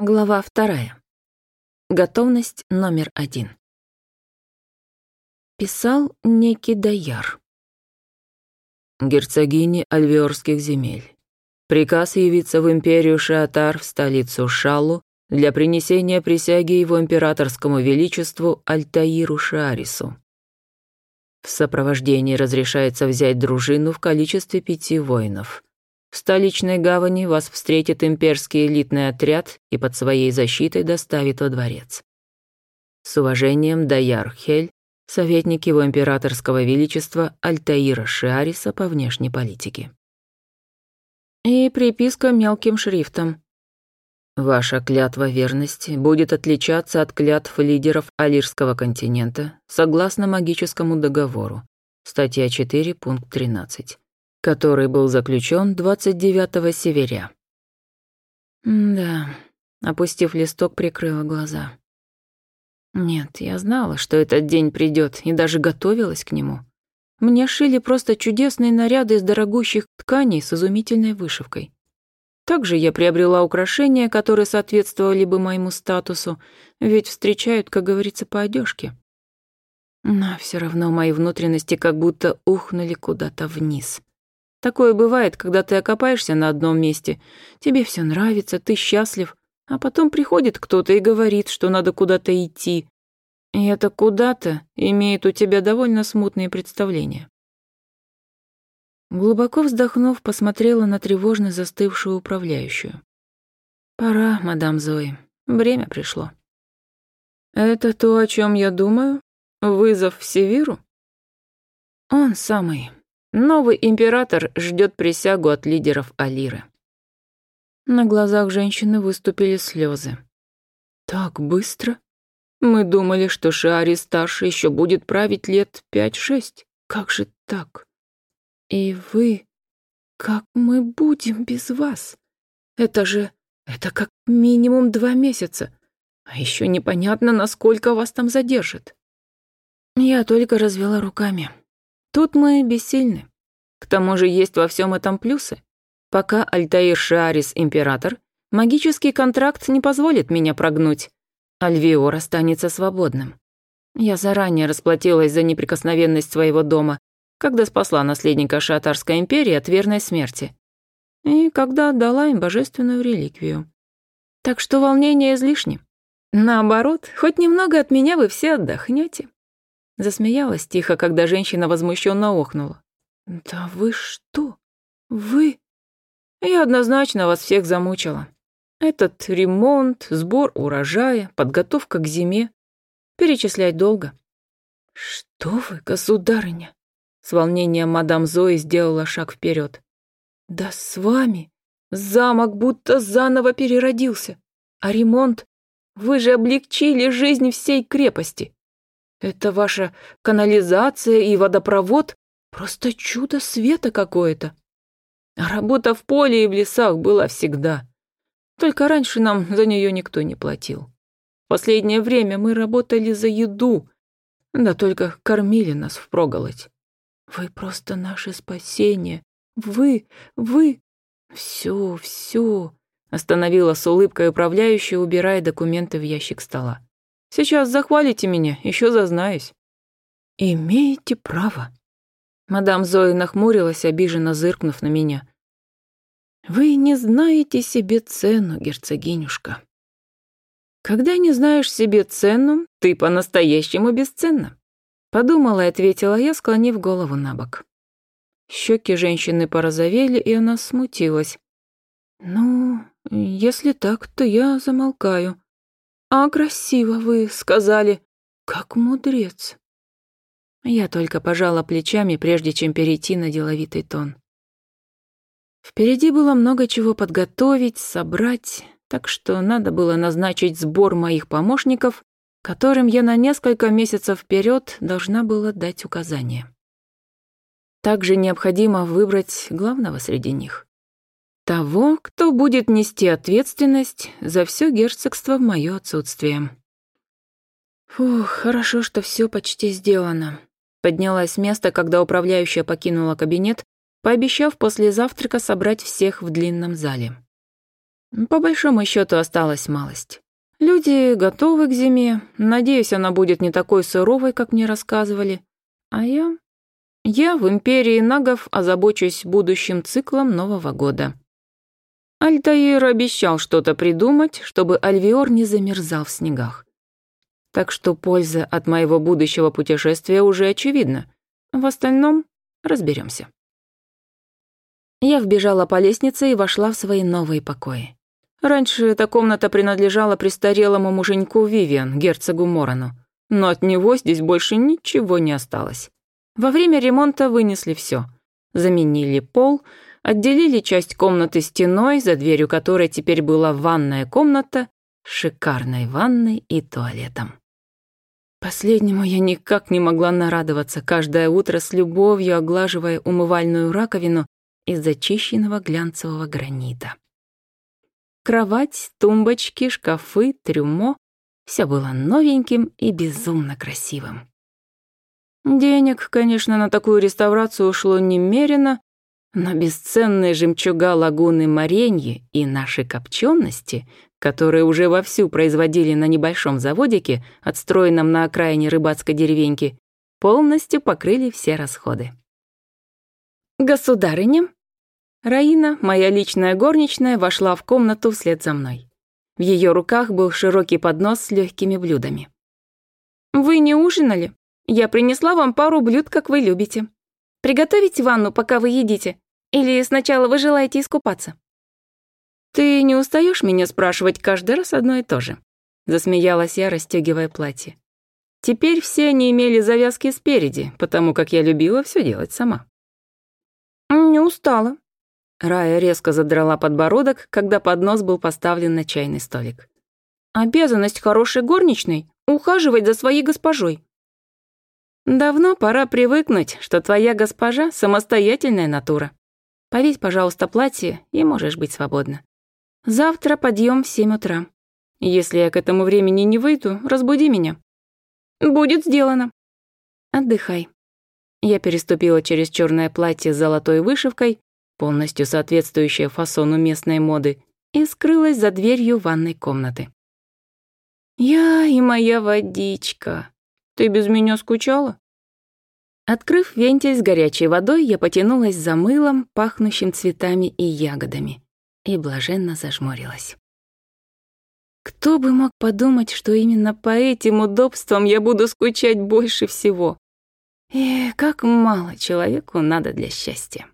Глава вторая. Готовность номер один. Писал некий даяр Герцогини Альвеорских земель. Приказ явиться в империю Шиатар в столицу Шалу для принесения присяги его императорскому величеству Альтаиру Шарису. В сопровождении разрешается взять дружину в количестве пяти воинов – в столичной гавани вас встретит имперский элитный отряд и под своей защитой доставит во дворец. С уважением, Даяр Хель, советник его императорского величества Альтаира Шиариса по внешней политике. И приписка мелким шрифтом. Ваша клятва верности будет отличаться от клятв лидеров Алирского континента согласно магическому договору. Статья 4, пункт 13 который был заключен 29 северя. Да, опустив листок, прикрыла глаза. Нет, я знала, что этот день придет, и даже готовилась к нему. Мне шили просто чудесные наряды из дорогущих тканей с изумительной вышивкой. Также я приобрела украшения, которые соответствовали бы моему статусу, ведь встречают, как говорится, по одежке. Но все равно мои внутренности как будто ухнули куда-то вниз. Такое бывает, когда ты окопаешься на одном месте, тебе все нравится, ты счастлив, а потом приходит кто-то и говорит, что надо куда-то идти. И это «куда-то» имеет у тебя довольно смутные представления. Глубоко вздохнув, посмотрела на тревожно застывшую управляющую. «Пора, мадам Зои, время пришло». «Это то, о чем я думаю? Вызов Севиру?» «Он самый». Новый император ждет присягу от лидеров Алиры. На глазах женщины выступили слезы. «Так быстро? Мы думали, что Шиари старше еще будет править лет пять-шесть. Как же так? И вы... Как мы будем без вас? Это же... Это как минимум два месяца. А еще непонятно, насколько вас там задержат». Я только развела руками. Тут мы бессильны. К тому же есть во всем этом плюсы. Пока Альтаир Шарис император, магический контракт не позволит меня прогнуть. Альвиор останется свободным. Я заранее расплатилась за неприкосновенность своего дома, когда спасла наследника Шатарской империи от верной смерти. И когда отдала им божественную реликвию. Так что волнение излишне. Наоборот, хоть немного от меня вы все отдохнете. Засмеялась тихо, когда женщина возмущенно охнула. «Да вы что? Вы...» «Я однозначно вас всех замучила. Этот ремонт, сбор урожая, подготовка к зиме. Перечислять долго». «Что вы, государыня?» С волнением мадам Зои сделала шаг вперед. «Да с вами! Замок будто заново переродился. А ремонт? Вы же облегчили жизнь всей крепости!» Это ваша канализация и водопровод просто чудо света какое-то. Работа в поле и в лесах была всегда. Только раньше нам за нее никто не платил. В последнее время мы работали за еду, да только кормили нас впроголодь. Вы просто наше спасение. Вы, вы... Все, все... Остановила с улыбкой управляющая, убирая документы в ящик стола. Сейчас захвалите меня, еще зазнаюсь». «Имеете право». Мадам Зои нахмурилась, обиженно зыркнув на меня. «Вы не знаете себе цену, герцогинюшка». «Когда не знаешь себе цену, ты по-настоящему бесценна», подумала и ответила я, склонив голову на бок. Щеки женщины порозовели, и она смутилась. «Ну, если так, то я замолкаю», «А красиво вы сказали, как мудрец». Я только пожала плечами, прежде чем перейти на деловитый тон. Впереди было много чего подготовить, собрать, так что надо было назначить сбор моих помощников, которым я на несколько месяцев вперед должна была дать указания. Также необходимо выбрать главного среди них того, кто будет нести ответственность за все герцогство в мое отсутствие. Фух, хорошо, что все почти сделано. Поднялась с места, когда управляющая покинула кабинет, пообещав после завтрака собрать всех в длинном зале. По большому счету осталась малость. Люди готовы к зиме, надеюсь, она будет не такой суровой, как мне рассказывали. А я... Я в империи нагов озабочусь будущим циклом Нового года. Альтаир обещал что-то придумать, чтобы Альвиор не замерзал в снегах. Так что польза от моего будущего путешествия уже очевидна. В остальном разберемся. Я вбежала по лестнице и вошла в свои новые покои. Раньше эта комната принадлежала престарелому муженьку Вивиан, герцогу Морону, но от него здесь больше ничего не осталось. Во время ремонта вынесли все, Заменили пол — Отделили часть комнаты стеной, за дверью которой теперь была ванная комната, шикарной ванной и туалетом. Последнему я никак не могла нарадоваться, каждое утро с любовью оглаживая умывальную раковину из зачищенного глянцевого гранита. Кровать, тумбочки, шкафы, трюмо — все было новеньким и безумно красивым. Денег, конечно, на такую реставрацию ушло немерено, но бесценные жемчуга лагуны Мареньи и наши копчености, которые уже вовсю производили на небольшом заводике, отстроенном на окраине рыбацкой деревеньки, полностью покрыли все расходы. «Государыня?» Раина, моя личная горничная, вошла в комнату вслед за мной. В ее руках был широкий поднос с легкими блюдами. «Вы не ужинали? Я принесла вам пару блюд, как вы любите. Приготовить ванну, пока вы едите? Или сначала вы желаете искупаться?» «Ты не устаешь меня спрашивать каждый раз одно и то же?» Засмеялась я, расстегивая платье. Теперь все они имели завязки спереди, потому как я любила все делать сама. «Не устала». Рая резко задрала подбородок, когда поднос был поставлен на чайный столик. «Обязанность хорошей горничной — ухаживать за своей госпожой. Давно пора привыкнуть, что твоя госпожа — самостоятельная натура. Повесь, пожалуйста, платье, и можешь быть свободна. Завтра подъем в семь утра. Если я к этому времени не выйду, разбуди меня. Будет сделано. Отдыхай. Я переступила через черное платье с золотой вышивкой, полностью соответствующее фасону местной моды, и скрылась за дверью ванной комнаты. «Я и моя водичка», ты без меня скучала?» Открыв вентиль с горячей водой, я потянулась за мылом, пахнущим цветами и ягодами, и блаженно зажмурилась. Кто бы мог подумать, что именно по этим удобствам я буду скучать больше всего? И как мало человеку надо для счастья.